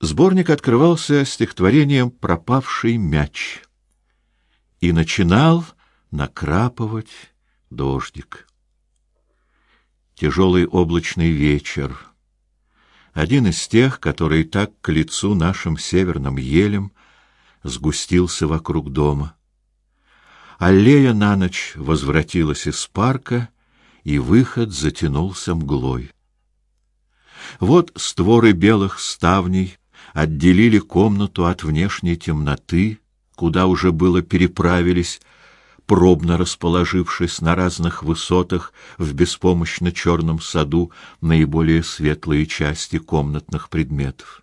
Сборник открывался стихотворением «Пропавший мяч» и начинал накрапывать дождик. Тяжелый облачный вечер, один из тех, который так к лицу нашим северным елям сгустился вокруг дома. Аллея на ночь возвратилась из парка, и выход затянулся мглой. Вот створы белых ставней отделили комнату от внешней темноты, куда уже было переправились, пробно расположившись на разных высотах в беспомощно черном саду наиболее светлые части комнатных предметов.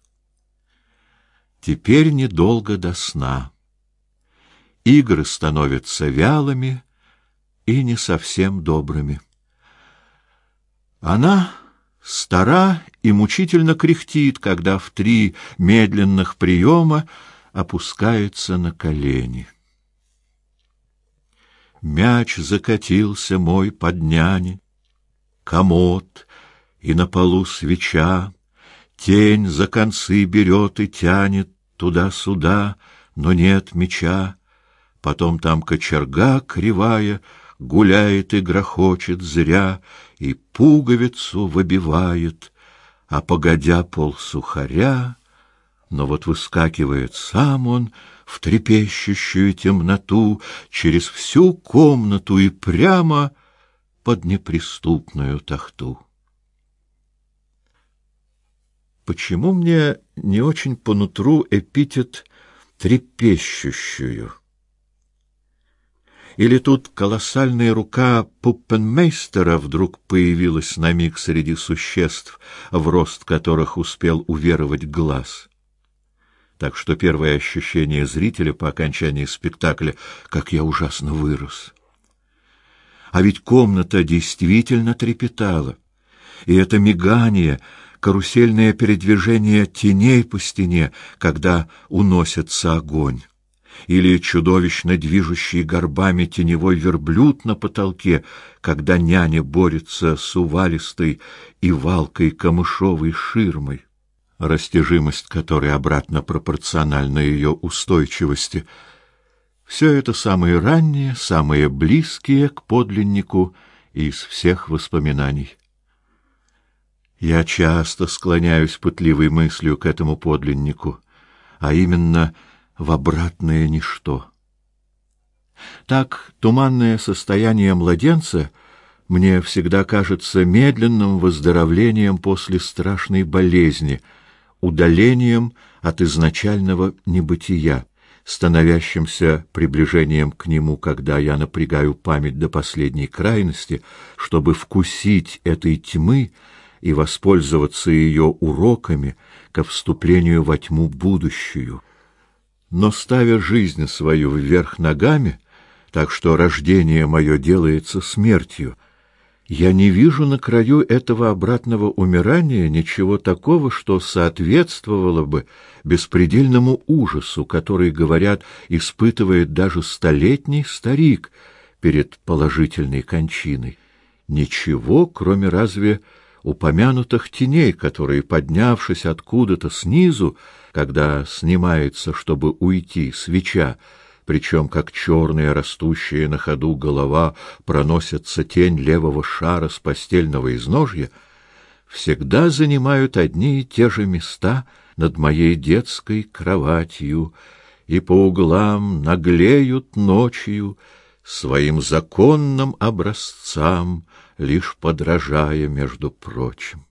Теперь недолго до сна. Игры становятся вялыми и не совсем добрыми. Она стара и мучительно кряхтит, когда в три медленных приема опускается на колени. Мяч закатился мой под няни, комод, и на полу свеча, тень за концы берет и тянет туда-сюда, но нет меча. Потом там кочерга кривая гуляет и грохочет зря, и пуговицу выбивает, а погодя пол сухаря, но вот выскакивает сам он в трепещущую темноту через всю комнату и прямо под неприступную тахту. Почему мне не очень по нутру эпитет трепещущую? Или тут колоссальная рука пуппенмейстера вдруг появилась на миг среди существ, в рост которых успел уверовать глаз. Так что первое ощущение зрителя по окончании спектакля, как я ужасно вырос. А ведь комната действительно трепетала, и это мигание, карусельное передвижение теней по стене, когда уносится огонь или чудовищно движущий горбами теневой верблюд на потолке, когда няня борется с увалистой и валкой камышовой ширмой, растяжимость которой обратно пропорциональна ее устойчивости. Все это самые ранние, самые близкие к подлиннику из всех воспоминаний. Я часто склоняюсь пытливой мыслью к этому подлиннику, а именно — в обратное ничто. Так туманное состояние младенца мне всегда кажется медленным выздоровлением после страшной болезни, удалением от изначального небытия, становящимся приближением к нему, когда я напрягаю память до последней крайности, чтобы вкусить этой тьмы и воспользоваться ее уроками ко вступлению во тьму будущую но ставя жизнь свою вверх ногами, так что рождение мое делается смертью, я не вижу на краю этого обратного умирания ничего такого, что соответствовало бы беспредельному ужасу, который, говорят, испытывает даже столетний старик перед положительной кончиной. Ничего, кроме разве упомянутых теней, которые, поднявшись откуда-то снизу, когда снимается, чтобы уйти, свеча, причем как черная растущая на ходу голова проносится тень левого шара с постельного изножья, всегда занимают одни и те же места над моей детской кроватью и по углам наглеют ночью своим законным образцам, лишь подражая между прочим.